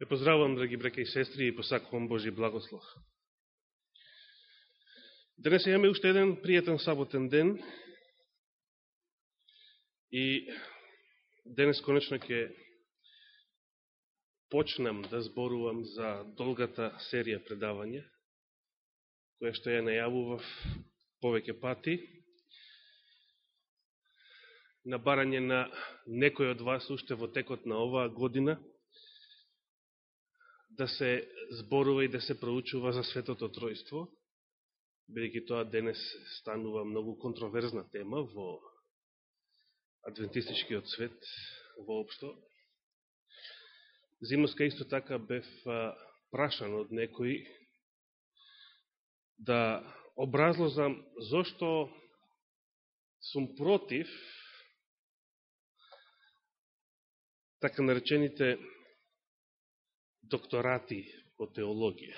Ве поздравувам, драги браке и сестри, и посакувам Божи благослов. Денес имаме уште еден пријатен саботен ден и денес конечно ќе почнам да зборувам за долгата серија предавања, која што ја најавував повеќе пати, на барање на некој од вас уште во текот на оваа година, да се зборува и да се проучува за Светото Тројство, бидеќи тоа денес станува многу контроверзна тема во адвентистичкиот свет воопшто. Зимоска исто така бев прашан од некои да образлозам зошто сум против така наречените докторати по теологија.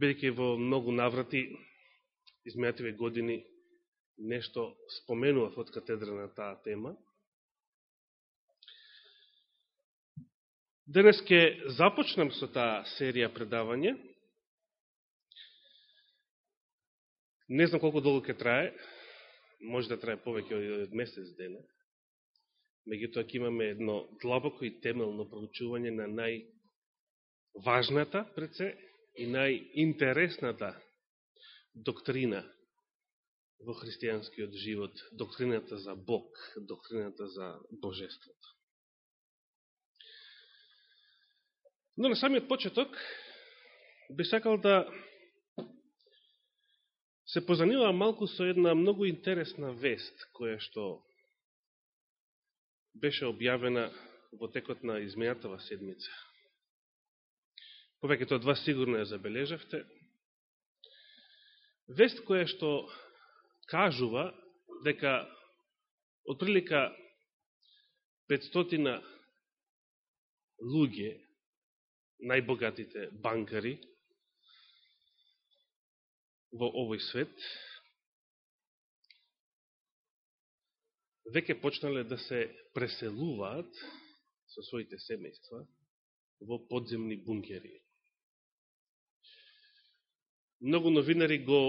Бидеќи во многу наврати, измејативе години, нешто споменував од катедра на таа тема. Денес ке започнам со таа серија предавање. Не знам колку долго ке трае, може да трае повеќе од месец дена меѓутоа ќе имаме едно длабоко и темелно проучување на најважната пред се и најинтересната доктрина во христијанскиот живот, доктрината за Бог, доктрината за Божеството. Но на самиот почеток би сакал да се позанимава малку со една многу интересна вест, која што беше објавена во текот на измејатава седмица. Повеќето од вас сигурно ја забележавте. Вест која што кажува дека од прилика 500 луѓе, најбогатите банкари во овој свет, веќе почнале да се преселуваат со своите семејства во подземни бункери. Многу новинари го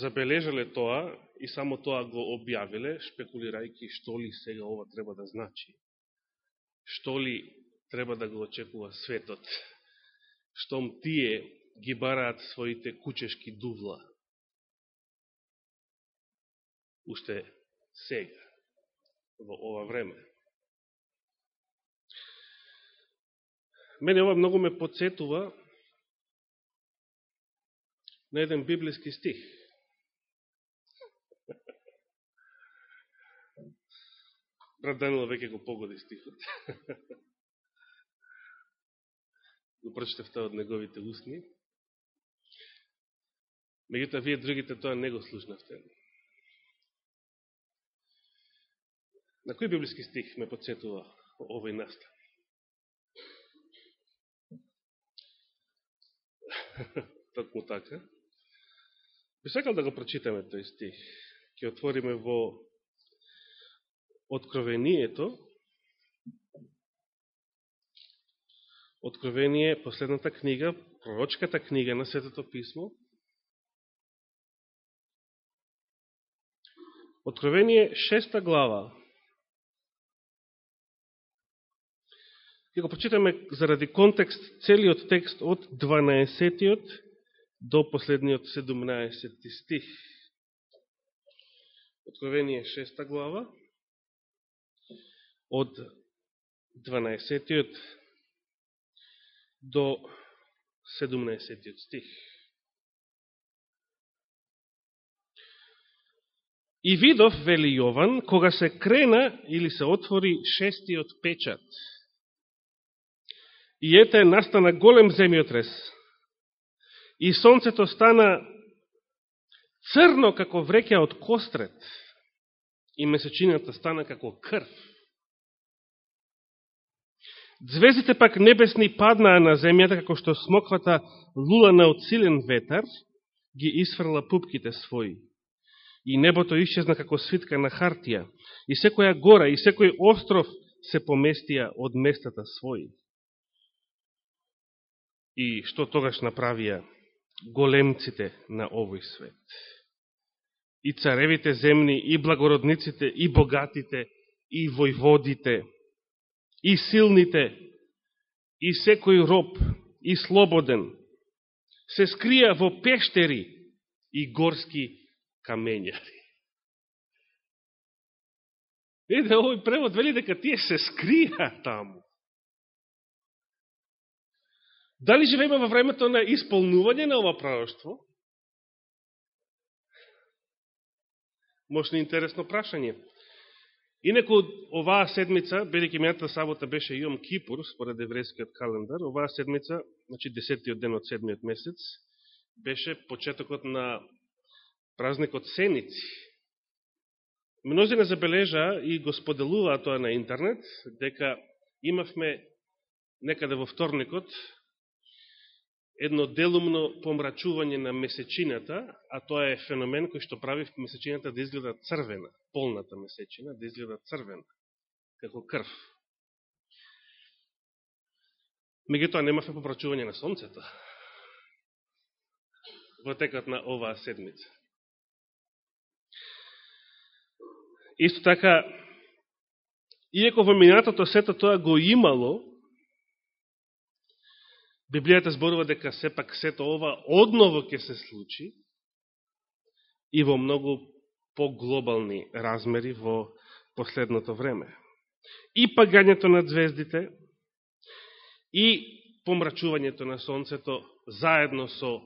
забележале тоа и само тоа го објавиле, шпекулирајќи што ли сега ова треба да значи. Што ли треба да го очекува светот. Штом тие ги бараат своите кучешки дувла. Уште сега во ова време. Мене ова многу ме подсетува на еден библиски стих. Брат Данила веќе го погоди стихот. го прочитав од неговите устни. Меѓутоа, вие другите тоа не го слушнавте. На кој библиски стих ме подсетува овој настан? Токму така. Би сакал да го прочитаме тој стих. Ке отвориме во Откровението. Откровение, последната книга, пророчката книга на Светото Писмо. Откровение, шеста глава. Ке го прочитаме заради контекст целиот текст од 12-тиот до последниот 17 стих. Откровение 6 глава од 12-тиот до 17 стих. И видов, вели Јован, кога се крена или се отвори шестиот печат – И ете, настана голем земјотрес. И сонцето стана црно како вреќа од кострет. И месечината стана како крв. Звездите пак небесни паднаа на земјата како што смоквата лула на отсилен ветар ги исфрла пупките своји. И небото исчезна како свитка на хартија. И секоја гора и секој остров се поместија од местата своји. И што тогаш направија големците на овој свет? И царевите земни, и благородниците, и богатите, и војводите, и силните, и секој роб, и слободен, се скрија во пештери и горски камењари. Еде, овој превод вели дека тие се скрија таму. Дали живееме во времето на исполнување на ова пророќство? Можно интересно прашање. Инако, оваа седмица, бидеќи мејата сабота беше Јом Кипур, според еврејскиот календар, оваа седмица, значи десетиот ден од седмиот месец, беше почетокот на празникот Сеници. Мнозина забележа и го споделуваа тоа на интернет, дека имавме некаде во вторникот едно делумно помрачување на месечината, а тоа е феномен кој што прави месечината да изгледа црвена, полната месечина да изгледа црвена, како крв. Меѓутоа немавме помрачување на сонцето во текот на оваа седмица. Исто така, иеко во минатото сето тоа го имало, Библијата зборува дека сепак сето ова одново ќе се случи и во многу поглобални размери во последното време. И пагањето на звездите, и помрачувањето на сонцето заедно со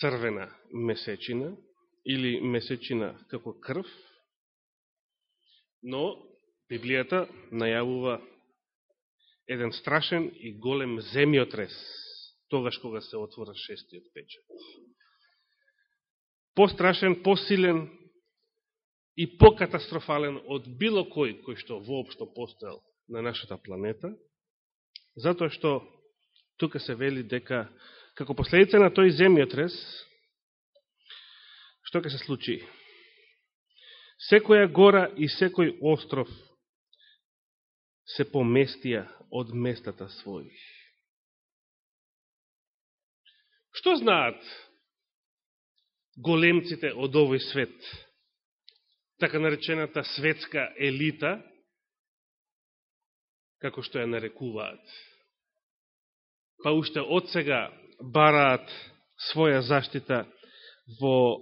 црвена месечина, или месечина како крв, но Библијата најавува еден страшен и голем земјотрес, тогаш кога се отвора шестиот печат. Пострашен, посилен и покатастрофален од било кој кој што воопшто постоел на нашата планета, затоа што тука се вели дека како последица на тој земјотрес, што ќе се случи? Секоја гора и секој остров се поместија од местата своји. Што знаат големците од овој свет, така наречената светска елита, како што ја нарекуваат? Па уште од сега бараат своја заштита во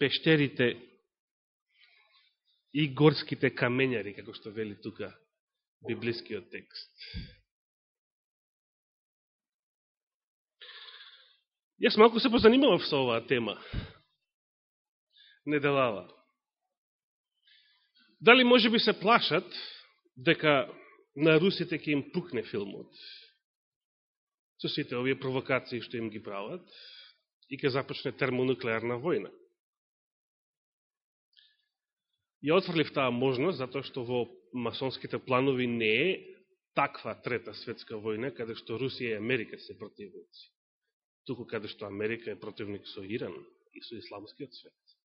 пештерите и горските камењари, како што вели тука библискиот текст. Јас малко се позанимавав со оваа тема. Неделава. Дали може би се плашат дека на русите ќе им пукне филмот со сите овие провокации што им ги прават и ќе започне термонуклеарна војна. Ја отфрлив таа можност, затоа што во масонските планови не е таква трета светска војна, каде што Русија и Америка се противници. Туку каде што Америка е противник со Иран и со исламскиот свет.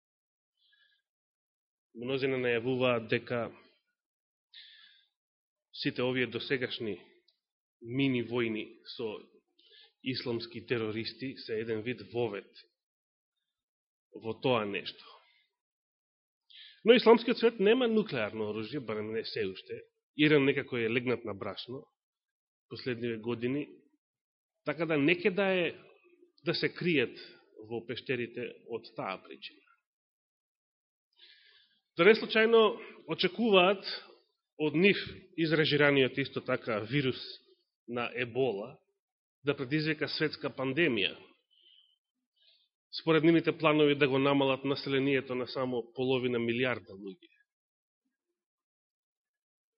Мнозина најавуваат дека сите овие досегашни мини војни со исламски терористи се еден вид вовет во тоа нешто. Но исламскиот свет нема нуклеарно оружје, барем не се уште. Иран некако е легнат на брашно последниве години, така да неке да е да се кријат во пештерите од таа причина. Да не случајно очекуваат од нив изрежираниот исто така вирус на ебола да предизвика светска пандемија, според нивните планови да го намалат населението на само половина милиарда луѓе.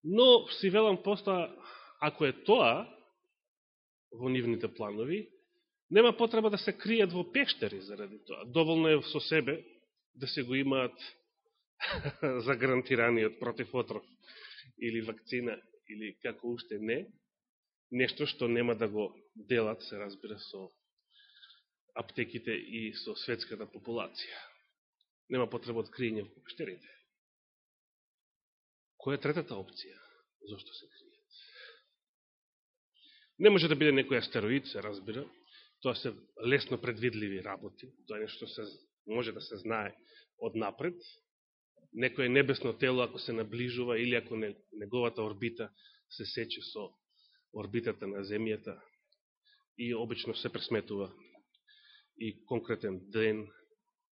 Но, си велам поста, ако е тоа во нивните планови, нема потреба да се кријат во пештери заради тоа. Доволно е со себе да се го имаат загарантираниот против отров или вакцина или како уште не, нешто што нема да го делат, се разбира, со аптеките и со светската популација. Нема потреба од криење во пештерите. Која е третата опција? зошто се кријат. Не може да биде некој астероид, се разбира, тоа се лесно предвидливи работи, тоа е нешто се може да се знае од напред. Некој небесно тело ако се наближува или ако неговата орбита се сече со орбитата на земјата и обично се пресметува и конкретен ден,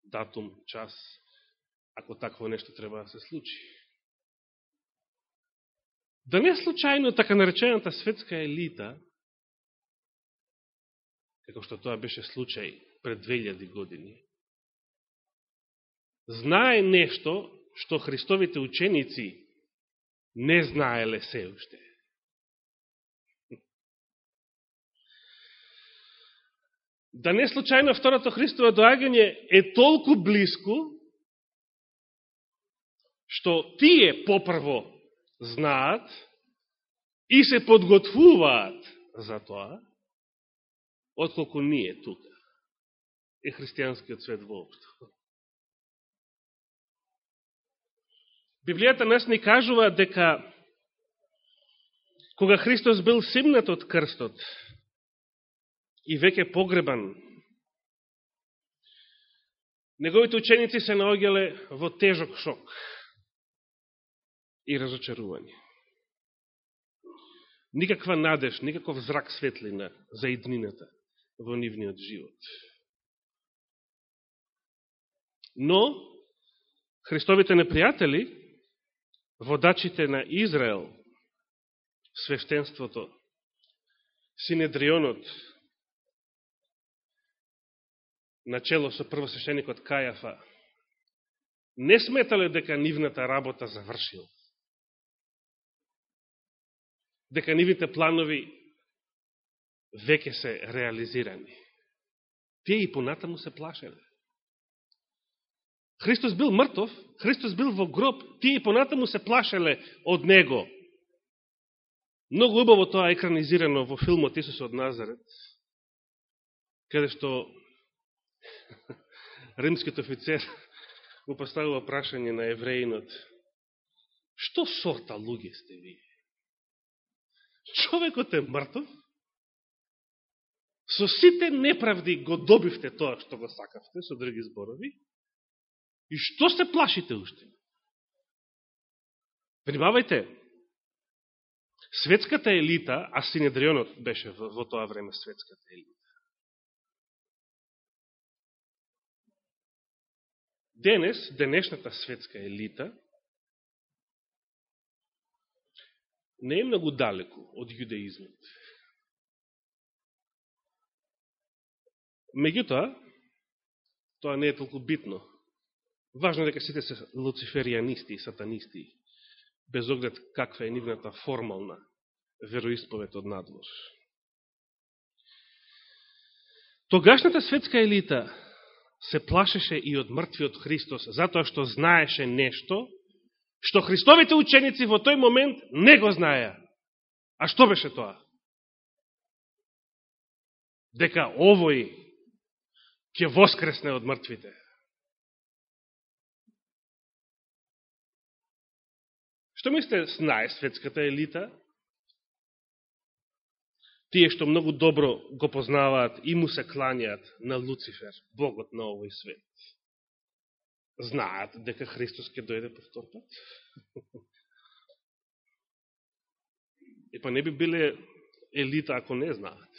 датум, час, ако такво нешто треба да се случи. Да не случајно така наречената светска елита како што тоа беше случај пред 2000 години, знае нешто што Христовите ученици не знаеле се уште. Да не случајно второто Христово доагање е толку близко, што тие попрво знаат и се подготвуваат за тоа, отколку ние тука и христијанскиот свет воопшто. Библијата нас ни кажува дека кога Христос бил симнат од крстот и веќе погребан, неговите ученици се наоѓале во тежок шок и разочарување. Никаква надеж, никаков зрак светлина за иднината во нивниот живот. Но, Христовите непријатели, водачите на Израел, свештенството, Синедрионот, начело со првосвещеникот Кајафа, не сметале дека нивната работа завршил, Дека нивните планови веќе се реализирани. Тие и понатаму се плашеле. Христос бил мртов, Христос бил во гроб, тие и понатаму се плашеле од Него. Многу убаво тоа екранизирано во филмот Исус од Назарет, каде што римскиот офицер му поставува прашање на евреинот. Што сорта луѓе сте ви? Човекот е мртов, Со сите неправди го добивте тоа што го сакавте, со други зборови, и што се плашите уште? Внимавајте, светската елита, а Синедрионот беше во, во тоа време светската елита, Денес, денешната светска елита, не е многу далеко од јудеизмот. Меѓутоа, тоа не е толку битно. Важно е дека сите се луциферијанисти и сатанисти, без оглед каква е нивната формална вероисповед од надвор. Тогашната светска елита се плашеше и од мртвиот Христос, затоа што знаеше нешто, што Христовите ученици во тој момент не го знаеа. А што беше тоа? Дека овој ќе воскресне од мртвите. Што мислите, знае светската елита? Тие што многу добро го познаваат и му се кланјаат на Луцифер, богот на овој свет. Знаат дека Христос ќе дојде повтор пат? И па не би биле елита ако не знаат.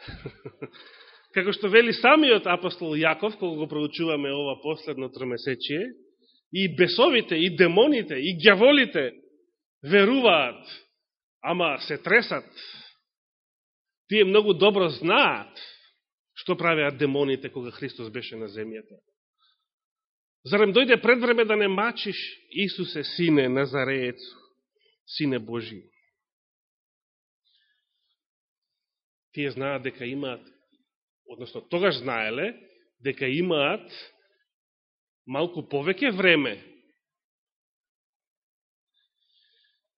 Како што вели самиот апостол Јаков, кога го проучуваме ова последно тромесечие, и бесовите, и демоните, и гјаволите веруваат, ама се тресат. Тие многу добро знаат што правеат демоните кога Христос беше на земјата. Зарем дојде пред време да не мачиш Исусе, сине Назареец, сине Божи. тие знаат дека имаат, односно тогаш знаеле, дека имаат малку повеќе време.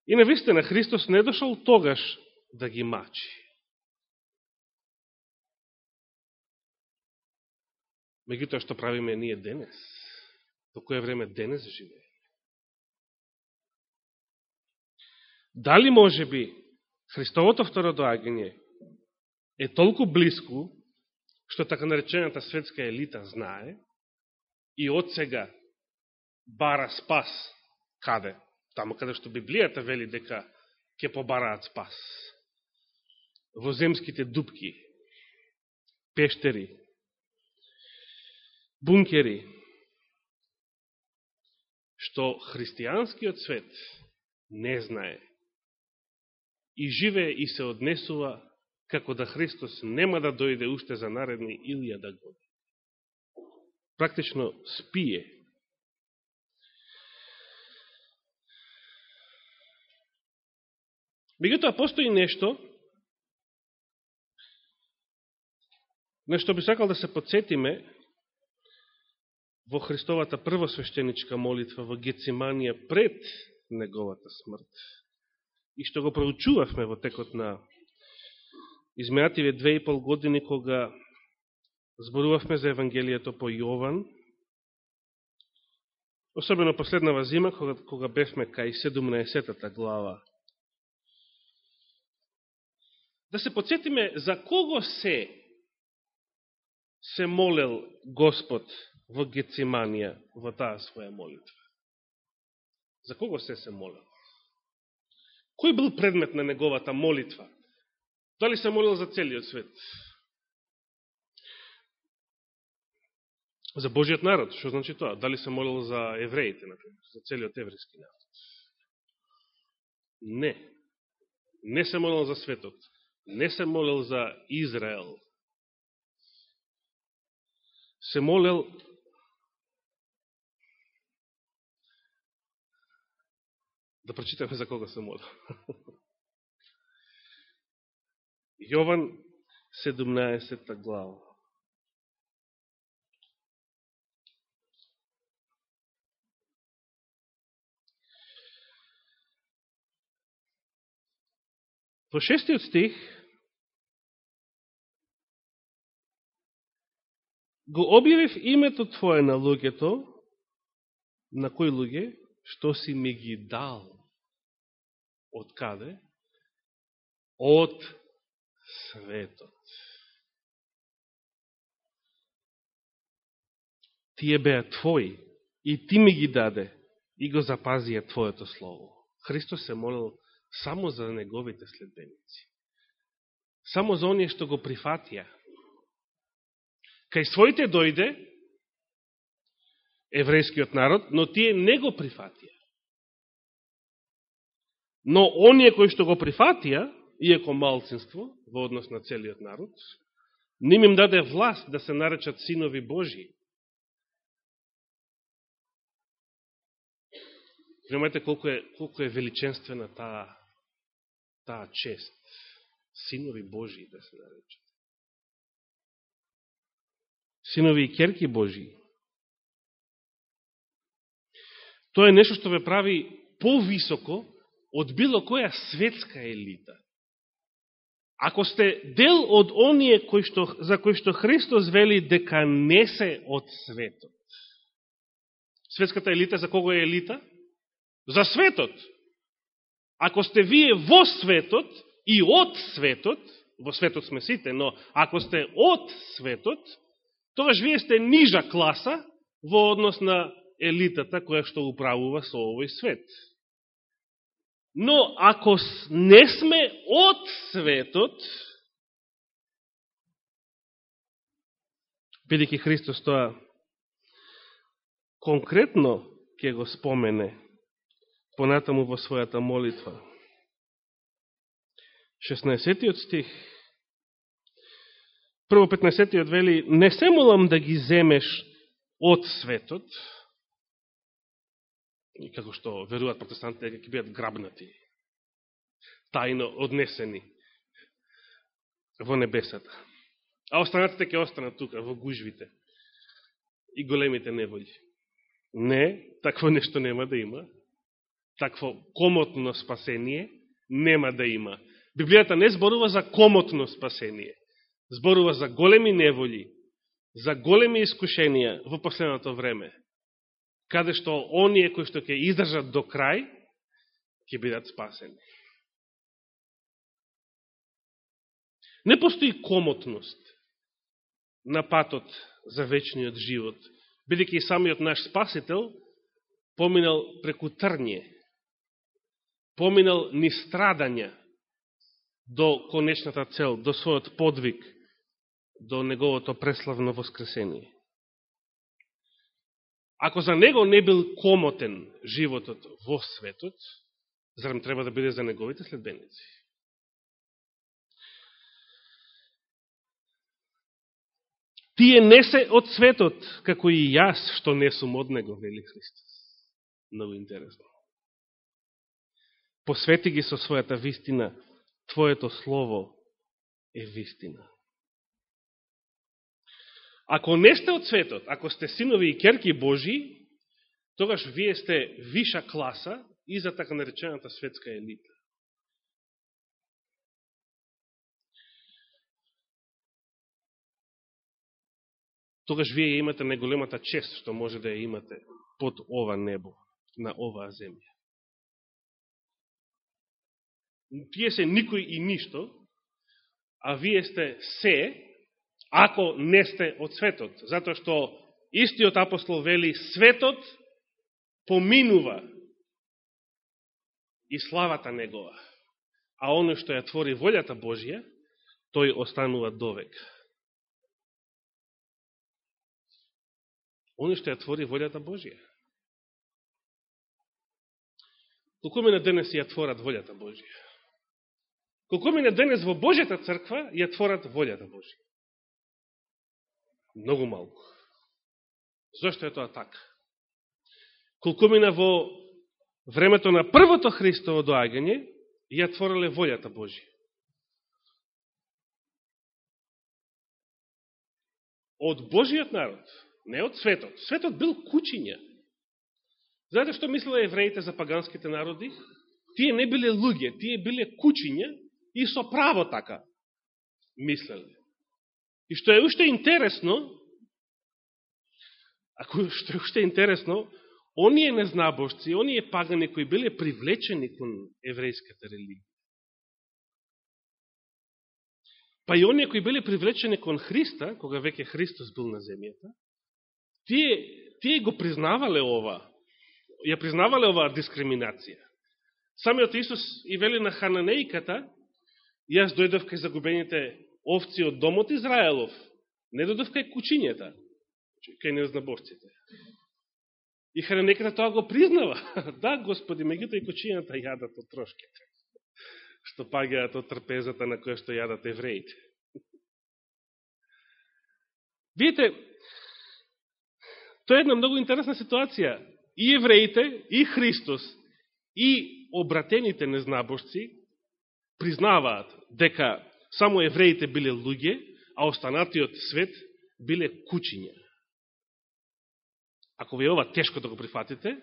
И на вистина Христос не дошол тогаш да ги мачи. Меѓутоа што правиме ние денес? до кое време денес живееме. Дали може би Христовото второ доагање е толку близко, што така наречената светска елита знае, и од сега бара спас каде? Тамо каде што Библијата вели дека ќе побараат спас. Во земските дупки, пештери, бункери, што христијанскиот свет не знае и живее и се однесува како да Христос нема да дојде уште за наредни илјада години. Практично спие. Меѓутоа, постои нешто, нешто би сакал да се подсетиме во Христовата првосвещеничка молитва во Гециманија пред неговата смрт и што го проучувавме во текот на измеативе две и пол години кога зборувавме за Евангелието по Јован, особено последнава зима, кога, кога бевме кај 17-та глава. Да се подсетиме за кого се се молел Господ во Гециманија во таа своја молитва. За кого се се молел? Кој бил предмет на неговата молитва? Дали се молил за целиот свет? За Божиот народ, што значи тоа? Дали се молил за евреите, например, за целиот еврејски народ? Не. Не се молил за светот. Не се молел за Израел. Се молел Да прочитаме за кога се молел. Јован 17 глава. Во шестиот стих го објавив името Твое на луѓето, на кои луѓе, што си ми ги дал. Од каде? Од светот. Тие беа Твои и Ти ми ги даде и го запазија Твоето Слово. Христос се молил само за неговите следбеници. Само за оние што го прифатија. Кај своите дојде еврејскиот народ, но тие не го прифатија. Но оние кои што го прифатија, иеко малцинство, во однос на целиот народ, ним им даде власт да се наречат синови Божии. Внимајте колко е, колко е величенствена таа таа чест. Синови Божии да се наречат. Синови и керки Божии. Тоа е нешто што ве прави повисоко од било која светска елита. Ако сте дел од оние кои што, за кои што Христос вели дека не се од светот. Светската елита за кого е елита? За светот. Ако сте вие во светот и од светот, во светот сме сите, но ако сте од светот, тогаш вие сте нижа класа во однос на елитата која што управува со овој свет. Но ако не сме од светот, бидеќи Христос тоа конкретно ќе го спомене понатаму во својата молитва. 16 стих. Прво 15 вели, не се молам да ги земеш од светот, и како што веруваат протестантите, дека ќе бидат грабнати, тајно однесени во небесата. А останатите ќе останат тука, во гужвите и големите неволји. Не, такво нешто нема да има такво комотно спасение нема да има. Библијата не зборува за комотно спасение. Зборува за големи неволи, за големи искушенија во последното време. каде што оние кои што ќе издржат до крај, ќе бидат спасени. Не постои комотност на патот за вечниот живот, бидеќи самиот наш спасител поминал преку трње, поминал ни страдања до конечната цел, до својот подвиг, до неговото преславно воскресение. Ако за него не бил комотен животот во светот, зарем треба да биде за неговите следбеници? Тие не се од светот, како и јас, што не сум од него, вели Христос. Много интересно. Посвети ги со својата вистина, Твоето Слово е вистина. Ако не сте од светот, ако сте синови и керки Божи, тогаш вие сте виша класа и за така наречената светска елита. Тогаш вие имате најголемата чест што може да ја имате под ова небо, на оваа земја. Тие се никој и ништо, а вие сте се, ако не сте од светот. Затоа што истиот апостол вели, светот поминува и славата негова. А оно што ја твори волјата Божија, тој останува довек. Оно што ја твори волјата Божија. Колку мене денес ја творат волјата Божија? Колку мене денес во Божјата црква ја творат волјата Божја, Многу малку. Зошто е тоа така? Колку мина во времето на првото Христово доагање, ја твореле волјата Божја? Од Божиот народ, не од светот. Светот бил кучиња. Знаете што мислеле евреите за паганските народи? Тие не биле луѓе, тие биле кучиња и со право така мислеле. И што е уште интересно, ако што е уште интересно, оние незнабожци, оние пагани кои биле привлечени кон еврејската религија, па и оние кои биле привлечени кон Христа, кога веќе Христос бил на земјата, тие, тие го признавале ова, ја признавале оваа дискриминација. Самиот Исус и вели на Хананејката јас дојдов кај загубените овци од домот Израелов, не дојдов кај кучињата, значи кај незнаборците. И хранеката тоа го признава. да, Господи, меѓуто и кучињата јадат од трошките, што пагаат од трпезата на која што јадат евреите. Видите, тоа е една многу интересна ситуација. И евреите, и Христос, и обратените незнабожци признаваат дека само евреите биле луѓе, а останатиот свет биле кучиња. Ако ви е ова тешко да го прифатите,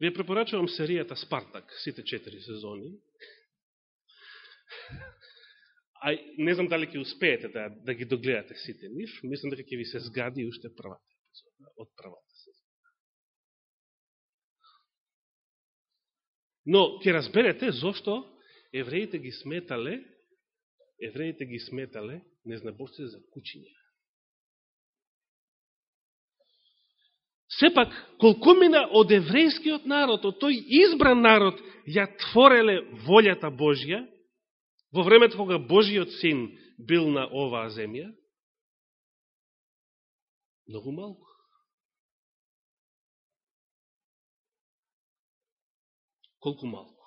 ви препорачувам серијата Спартак, сите четири сезони. А не знам дали ќе успеете да, да ги догледате сите нив, мислам дека ќе ви се згади уште првата епизода, од првата сезона. Но ќе разберете зошто евреите ги сметале евреите ги сметале незнабожци за кучиња. Сепак, колку мина од еврејскиот народ, од тој избран народ, ја твореле волјата Божја, во времето кога Божиот син бил на оваа земја, многу малку. Колку малку.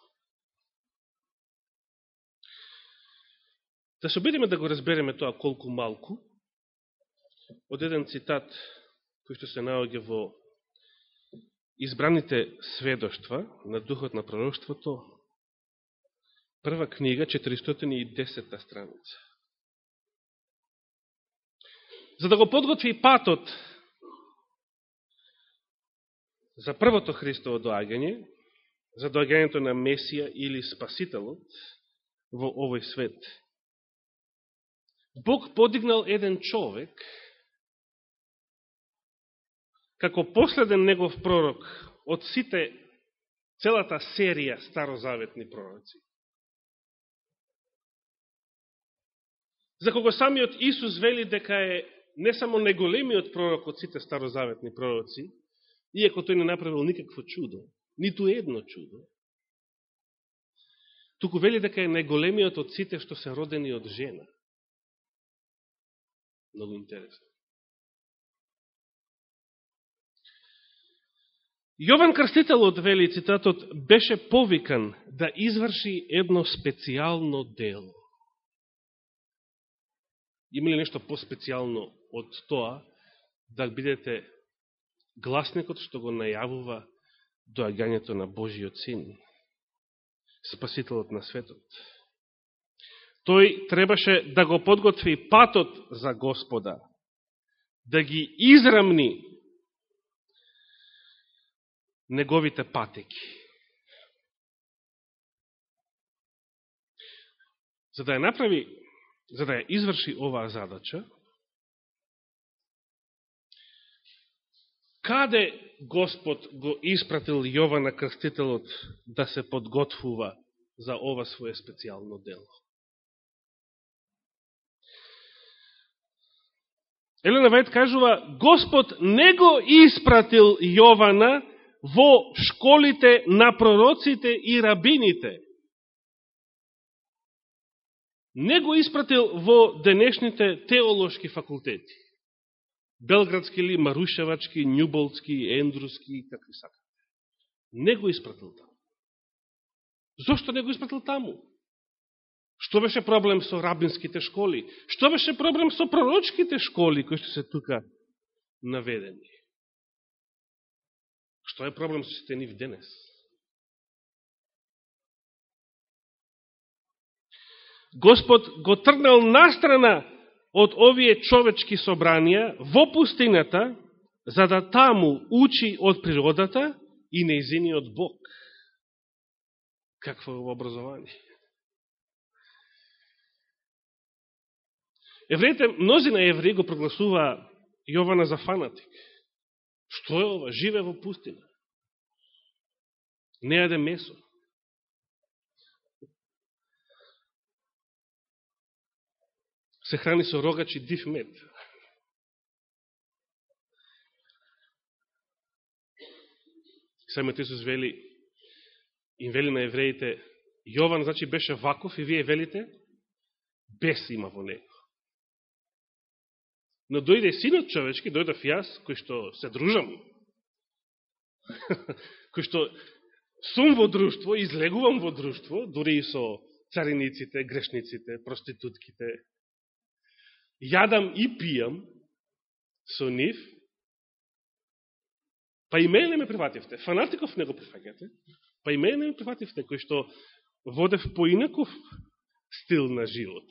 Да се обидиме да го разбереме тоа колку малку, од еден цитат кој што се наоѓа во избраните сведоштва на Духот на пророќството, прва книга, 410 страница. За да го подготви патот за првото Христово доагање, за доагањето на Месија или Спасителот во овој свет – Бог подигнал еден човек како последен негов пророк од сите целата серија старозаветни пророци. За кого самиот Исус вели дека е не само неголемиот пророк од сите старозаветни пророци, иако тој не направил никакво чудо, ниту едно чудо, туку вели дека е најголемиот од сите што се родени од жена. Много интересно. Јован Крстителот, вели цитатот, беше повикан да изврши едно специјално дело. Има ли нешто по-специјално од тоа да бидете гласникот што го најавува доагањето на Божиот Син, Спасителот на светот. Тој требаше да го подготви патот за Господа, да ги израмни неговите патеки. За да ја направи, за да ја изврши оваа задача, каде Господ го испратил Јована Крстителот да се подготвува за ова свое специјално дело? Елена Вајд кажува, Господ не го испратил Јована во школите на пророците и рабините. Не го испратил во денешните теолошки факултети. Белградски или Марушевачки, Нјуболцки, Ендруски, какви сакате. Не го испратил таму. Зошто не го испратил таму? Што беше проблем со рабинските школи? Што беше проблем со пророчките школи, кои што се тука наведени? Што е проблем со сите нив денес? Господ го тргнал настрана од овие човечки собранија во пустината, за да таму учи од природата и неизиниот Бог. Какво е образование? Евреите, мнозина евреи го прогласува Јована за фанатик. Што е ова? Живе во пустина. Не јаде месо. се храни со рогачи див мед. Самиот Исус вели, им вели на евреите, Јован, значи, беше ваков и вие велите, бес има во него. Но дојде синот човечки, дојдов јас, кој што се дружам, кој што сум во друштво, излегувам во друштво, дури и со цариниците, грешниците, проститутките, јадам и пијам со нив, па и мене не ме прифативте. Фанатиков не го прифаќате, па и мене не ме прифативте, кој што водев поинаков стил на живот.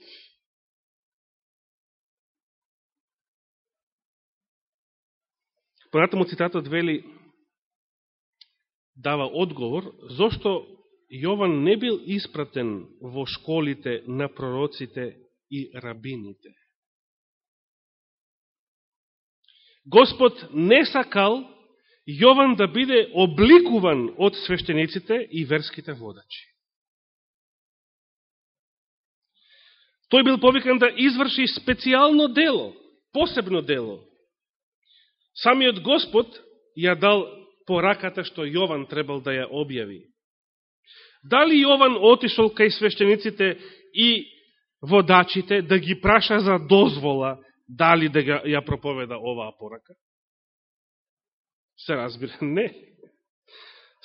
Понатаму цитатот вели, дава одговор, зошто Јован не бил испратен во школите на пророците и рабините. Господ не сакал Јован да биде обликуван од свештениците и верските водачи. Тој бил повикан да изврши специјално дело, посебно дело. Самиот Господ ја дал пораката што Јован требал да ја објави. Дали Јован отишол кај свештениците и водачите да ги праша за дозвола дали да ја проповеда оваа порака? Се разбира, не.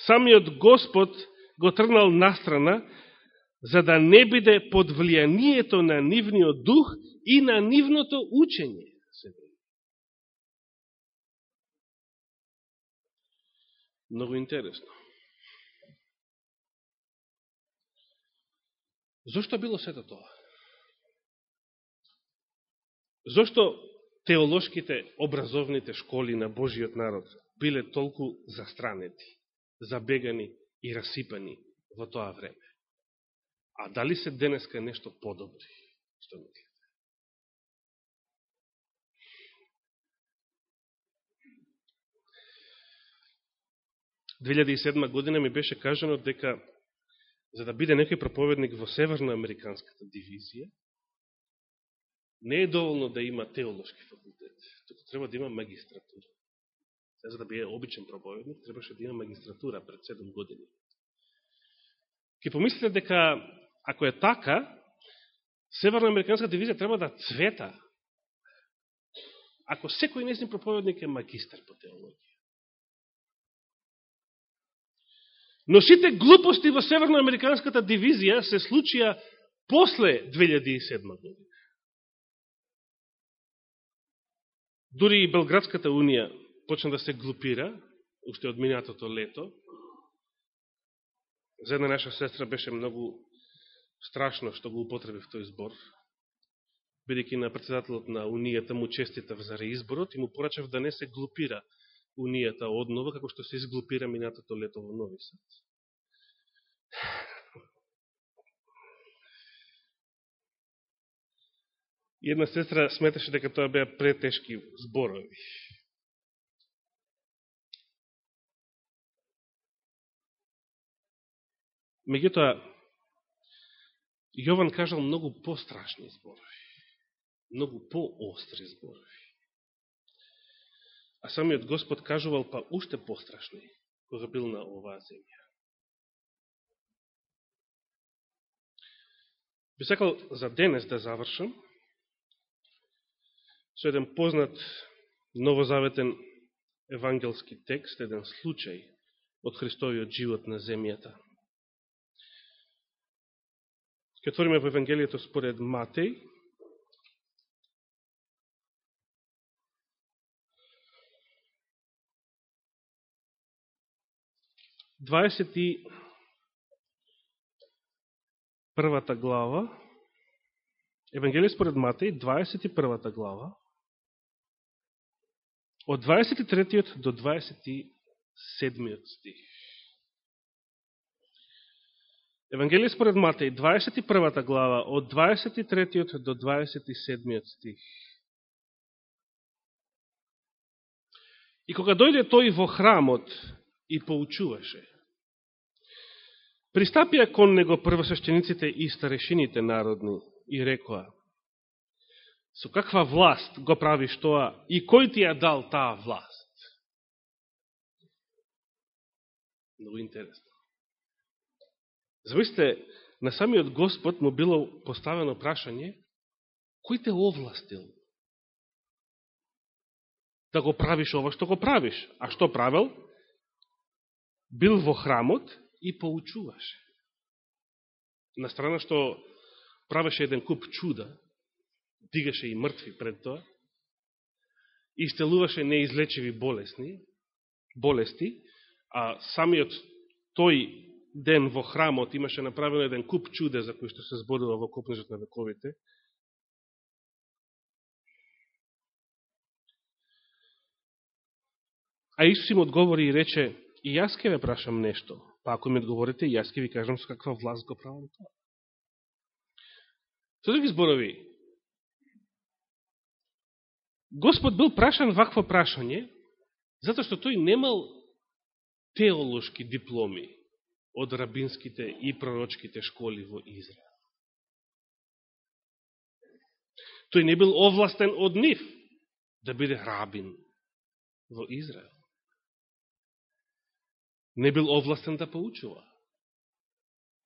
Самиот Господ го тргнал настрана, за да не биде под влијанието на нивниот дух и на нивното учење. Много интересно. Зошто било сето тоа? Зошто теолошките образовните школи на Божиот народ биле толку застранети, забегани и расипани во тоа време? А дали се денеска нешто подобри? Што мислите? 2007 година ми беше кажано дека за да биде некој проповедник во Северноамериканската дивизија, не е доволно да има теолошки факултет, туку треба да има магистратура. За да биде обичен проповедник, требаше да има магистратура пред 7 години. Ке помислите дека, ако е така, Северноамериканска дивизија треба да цвета, ако секој несен проповедник е магистр по теологија. Но сите глупости во Северноамериканската дивизија се случија после 2007 година. Дури и Белградската унија почна да се глупира, уште од минатото лето. За една наша сестра беше многу страшно што го употребив тој збор. Бидеќи на председателот на Унијата му честитав за реизборот и му порачав да не се глупира Унијата однова, како што се изглупира минатото лето во Нови Сад. И една сестра сметаше дека тоа беа претешки зборови. Меѓутоа, Јован кажал многу пострашни зборови, многу поостри зборови. А самиот Господ кажувал па уште пострашни, кога бил на оваа земја. Би сакал за денес да завршам со еден познат новозаветен евангелски текст, еден случај од Христовиот живот на земјата. Ке отвориме во Евангелието според Матеј, Дваесет и првата глава, Евангелие според Матеј, 21 глава, од 23 до 27 стих. Евангелие според Матеј, 21 глава, од 23 до 27 стих. И кога дојде тој во храмот и поучуваше, Пристапија кон него првосвещениците и старешините народни и рекоа, со каква власт го правиш тоа и кој ти ја дал таа власт? Много интересно. Зависите, на самиот Господ му било поставено прашање, кој те овластил да го правиш ова што го правиш? А што правил? Бил во храмот и поучуваше. На страна што правеше еден куп чуда, дигаше и мртви пред тоа, истелуваше неизлечиви болесни, болести, а самиот тој ден во храмот имаше направено еден куп чуде за кој што се зборува во копнежот на вековите. А Исус им одговори и рече, и јас ке ве прашам нешто. Па ако ми одговорите, јас ке ви кажам со каква власт го правам тоа. Со други зборови, Господ бил прашан вакво прашање, затоа што тој немал теолошки дипломи од рабинските и пророчките школи во Израел. Тој не бил овластен од нив да биде рабин во Израел не бил овластен да поучува.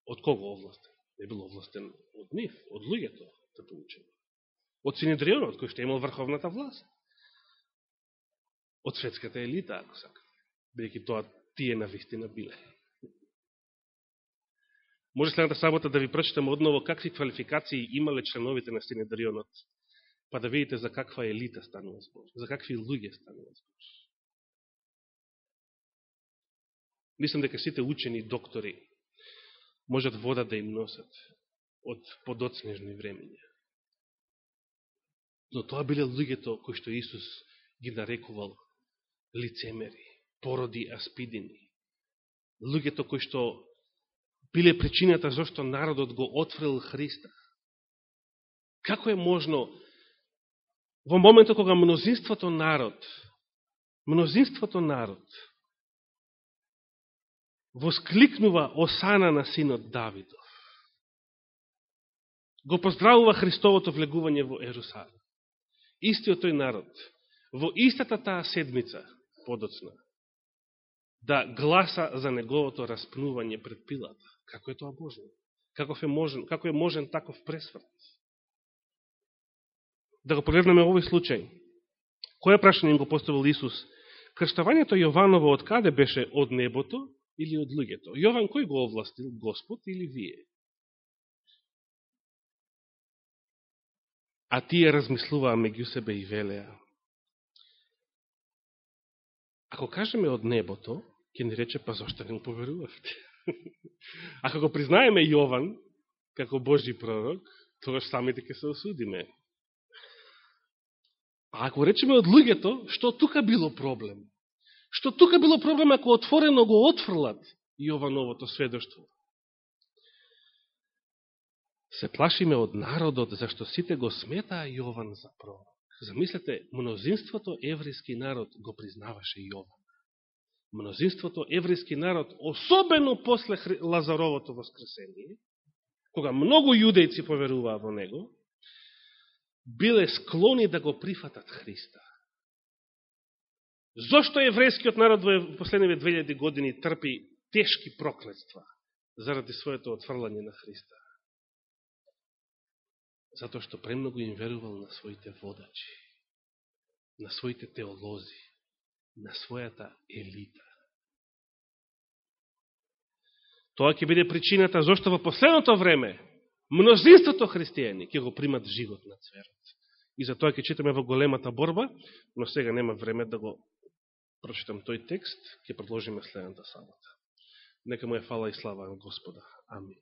Од кого овластен? Не бил овластен од нив, од луѓето да поучува. Од Синедрионот, кој што имал врховната власт. Од светската елита, ако сака. Бидеќи тоа тие на вистина биле. Може следната сабота да ви прочитам одново какви квалификации имале членовите на Синедрионот, па да видите за каква елита станува збор, за какви луѓе станува збор. Мислам дека сите учени доктори можат вода да им носат од подоцнежни времења. Но тоа биле луѓето кои што Исус ги нарекувал лицемери, породи аспидини. Луѓето кои што биле причината зашто народот го отврил Христа. Како е можно во моментот кога мнозинството народ, мнозинството народ воскликнува осана на синот Давидов. Го поздравува Христовото влегување во Ерусалим. Истиот тој народ, во истата таа седмица, подоцна, да гласа за неговото распнување пред Пилата. Како е тоа Божно? Каков е можен, како е можен таков пресврт? Да го погледнеме овој случај. Која прашање го поставил Исус? Крштавањето Јованово од каде беше? Од небото или од луѓето? Јован кој го овластил? Господ или вие? А тие размислуваа меѓу себе и велеа. Ако кажеме од небото, ќе ни рече, па зашто не му поверувавте? Ако го признаеме Јован, како Божи пророк, тогаш самите ќе се осудиме. А ако речеме од луѓето, што тука било проблем? Што тука било проблем ако отворено го отфрлат Јовановото сведоштво? Се плашиме од народот, зашто сите го сметаа Јован за пророк. Замислете, мнозинството еврејски народ го признаваше Јован мнозинството еврејски народ, особено после Лазаровото воскресение, кога многу јудејци поверуваа во него, биле склони да го прифатат Христа. Зошто еврејскиот народ во последниве 2000 години трпи тешки проклетства заради своето отфрлање на Христа? Затоа што премногу им верувал на своите водачи, на своите теолози, на својата елита. Тоа ќе биде причината зашто во последното време мнозинството христијани ќе го примат живот на цверот. И за тоа ќе читаме во големата борба, но сега нема време да го прочитам тој текст, ќе продолжиме следната сабота. Нека му е фала и слава на Господа. Амин.